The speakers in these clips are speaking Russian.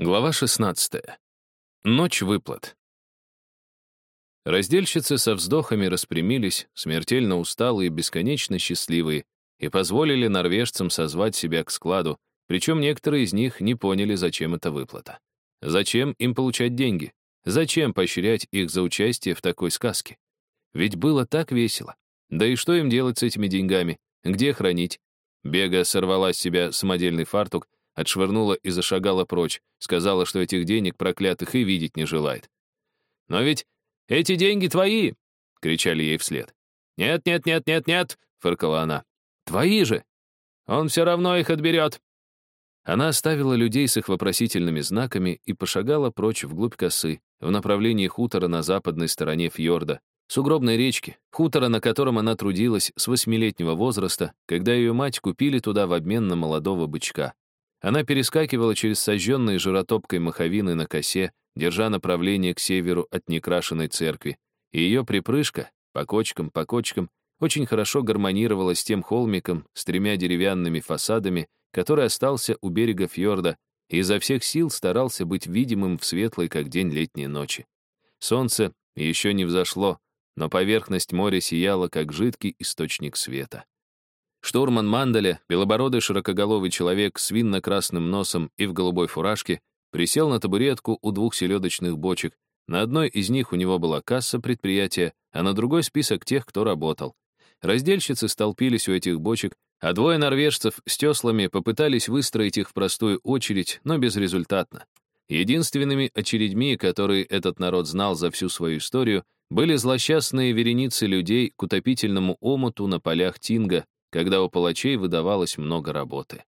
Глава 16. Ночь выплат. Раздельщицы со вздохами распрямились, смертельно усталые, бесконечно счастливые, и позволили норвежцам созвать себя к складу, причем некоторые из них не поняли, зачем эта выплата. Зачем им получать деньги? Зачем поощрять их за участие в такой сказке? Ведь было так весело. Да и что им делать с этими деньгами? Где хранить? Бега сорвала с себя самодельный фартук, отшвырнула и зашагала прочь, сказала, что этих денег проклятых и видеть не желает. «Но ведь эти деньги твои!» — кричали ей вслед. «Нет, нет, нет, нет, нет!» — фыркала она. «Твои же! Он все равно их отберет!» Она оставила людей с их вопросительными знаками и пошагала прочь вглубь косы, в направлении хутора на западной стороне фьорда, сугробной речки, хутора, на котором она трудилась с восьмилетнего возраста, когда ее мать купили туда в обмен на молодого бычка. Она перескакивала через сожженные жиротопкой маховины на косе, держа направление к северу от некрашенной церкви, и ее припрыжка, по кочкам, по кочкам, очень хорошо гармонировала с тем холмиком с тремя деревянными фасадами, который остался у берега фьорда, и изо всех сил старался быть видимым в светлой, как день летней ночи. Солнце еще не взошло, но поверхность моря сияла, как жидкий источник света. Штурман Мандаля, белобородый широкоголовый человек с винно-красным носом и в голубой фуражке, присел на табуретку у двух селедочных бочек. На одной из них у него была касса предприятия, а на другой список тех, кто работал. Раздельщицы столпились у этих бочек, а двое норвежцев с теслами попытались выстроить их в простую очередь, но безрезультатно. Единственными очередьми, которые этот народ знал за всю свою историю, были злосчастные вереницы людей к утопительному омуту на полях Тинга, когда у палачей выдавалось много работы.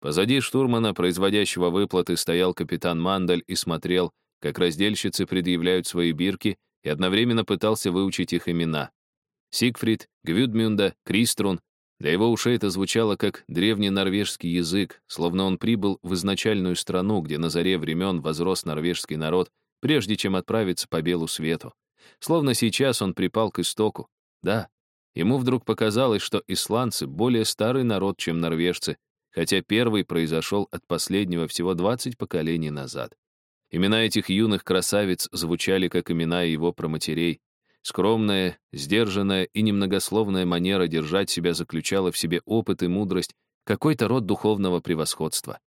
Позади штурмана, производящего выплаты, стоял капитан Мандаль и смотрел, как раздельщицы предъявляют свои бирки, и одновременно пытался выучить их имена. Сигфрид, Гвюдмюнда, Криструн. Для его ушей это звучало как древний норвежский язык, словно он прибыл в изначальную страну, где на заре времен возрос норвежский народ, прежде чем отправиться по белу свету. Словно сейчас он припал к истоку. Да, Ему вдруг показалось, что исландцы — более старый народ, чем норвежцы, хотя первый произошел от последнего всего 20 поколений назад. Имена этих юных красавиц звучали как имена его проматерей. Скромная, сдержанная и немногословная манера держать себя заключала в себе опыт и мудрость, какой-то род духовного превосходства.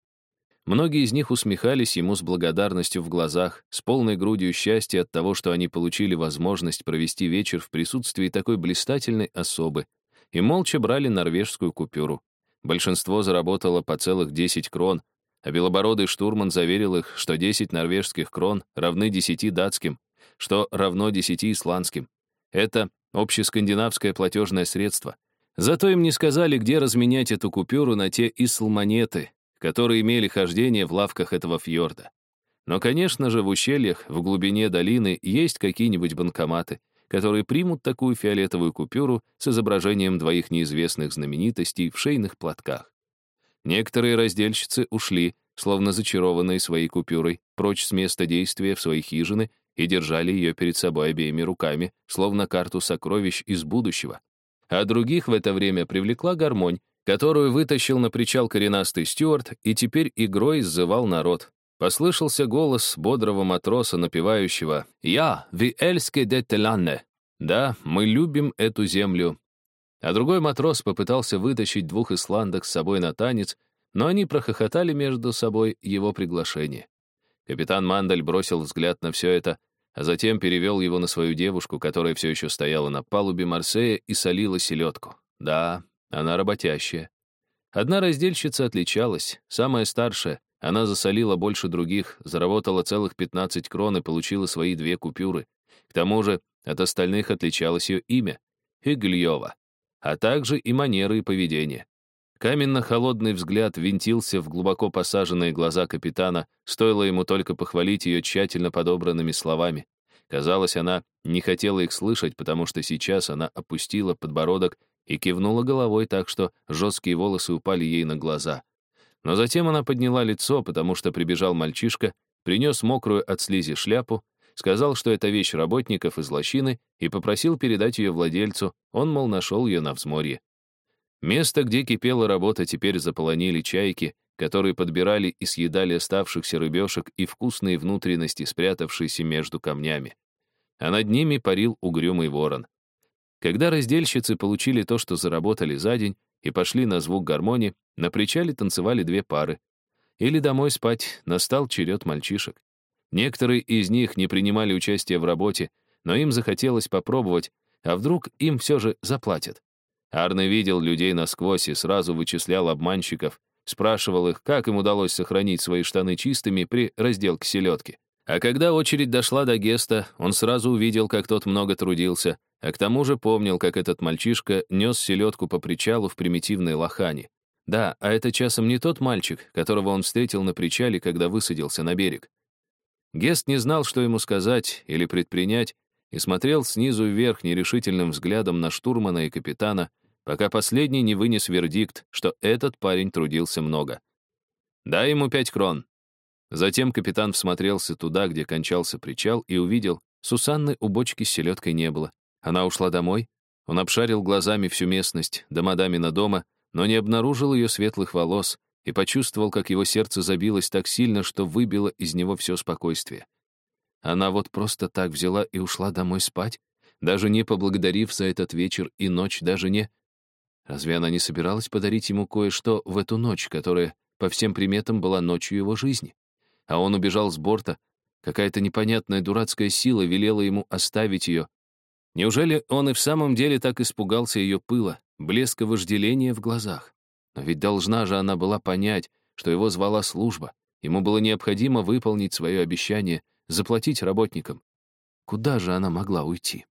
Многие из них усмехались ему с благодарностью в глазах, с полной грудью счастья от того, что они получили возможность провести вечер в присутствии такой блистательной особы, и молча брали норвежскую купюру. Большинство заработало по целых 10 крон, а белобородый штурман заверил их, что 10 норвежских крон равны 10 датским, что равно 10 исландским. Это общескандинавское платежное средство. Зато им не сказали, где разменять эту купюру на те исл-монеты, которые имели хождение в лавках этого фьорда. Но, конечно же, в ущельях, в глубине долины, есть какие-нибудь банкоматы, которые примут такую фиолетовую купюру с изображением двоих неизвестных знаменитостей в шейных платках. Некоторые раздельщицы ушли, словно зачарованные своей купюрой, прочь с места действия в свои хижины и держали ее перед собой обеими руками, словно карту сокровищ из будущего. А других в это время привлекла гармонь, которую вытащил на причал коренастый стюарт и теперь игрой сзывал народ. Послышался голос бодрого матроса, напевающего «Я, ви эльске де теланне». «Да, мы любим эту землю». А другой матрос попытался вытащить двух исландок с собой на танец, но они прохохотали между собой его приглашение. Капитан Мандаль бросил взгляд на все это, а затем перевел его на свою девушку, которая все еще стояла на палубе Марсея и солила селедку. Да, она работящая. Одна раздельщица отличалась, самая старшая. Она засолила больше других, заработала целых 15 крон и получила свои две купюры. К тому же от остальных отличалось ее имя — Игльева, а также и манеры и поведение. Каменно-холодный взгляд винтился в глубоко посаженные глаза капитана, стоило ему только похвалить ее тщательно подобранными словами. Казалось, она не хотела их слышать, потому что сейчас она опустила подбородок и кивнула головой так, что жесткие волосы упали ей на глаза. Но затем она подняла лицо, потому что прибежал мальчишка, принес мокрую от слизи шляпу, сказал, что это вещь работников из лощины, и попросил передать ее владельцу, он, мол, нашел ее на взморье. Место, где кипела работа, теперь заполонили чайки, которые подбирали и съедали оставшихся рыбешек и вкусные внутренности, спрятавшиеся между камнями. А над ними парил угрюмый ворон. Когда раздельщицы получили то, что заработали за день, и пошли на звук гармонии, на причале танцевали две пары. Или домой спать настал черед мальчишек. Некоторые из них не принимали участия в работе, но им захотелось попробовать, а вдруг им все же заплатят. Арне видел людей насквозь и сразу вычислял обманщиков, спрашивал их, как им удалось сохранить свои штаны чистыми при разделке селедки. А когда очередь дошла до Геста, он сразу увидел, как тот много трудился, а к тому же помнил, как этот мальчишка нес селедку по причалу в примитивной лохане. Да, а это часом не тот мальчик, которого он встретил на причале, когда высадился на берег. Гест не знал, что ему сказать или предпринять, и смотрел снизу вверх нерешительным взглядом на штурмана и капитана, пока последний не вынес вердикт, что этот парень трудился много. «Дай ему пять крон». Затем капитан всмотрелся туда, где кончался причал, и увидел, Сусанны у бочки с селедкой не было. Она ушла домой. Он обшарил глазами всю местность, дома Дамина дома, но не обнаружил ее светлых волос и почувствовал, как его сердце забилось так сильно, что выбило из него все спокойствие. Она вот просто так взяла и ушла домой спать, даже не поблагодарив за этот вечер и ночь, даже не... Разве она не собиралась подарить ему кое-что в эту ночь, которая, по всем приметам, была ночью его жизни? А он убежал с борта. Какая-то непонятная дурацкая сила велела ему оставить ее. Неужели он и в самом деле так испугался ее пыла, блеска вожделения в глазах? Но ведь должна же она была понять, что его звала служба. Ему было необходимо выполнить свое обещание — заплатить работникам. Куда же она могла уйти?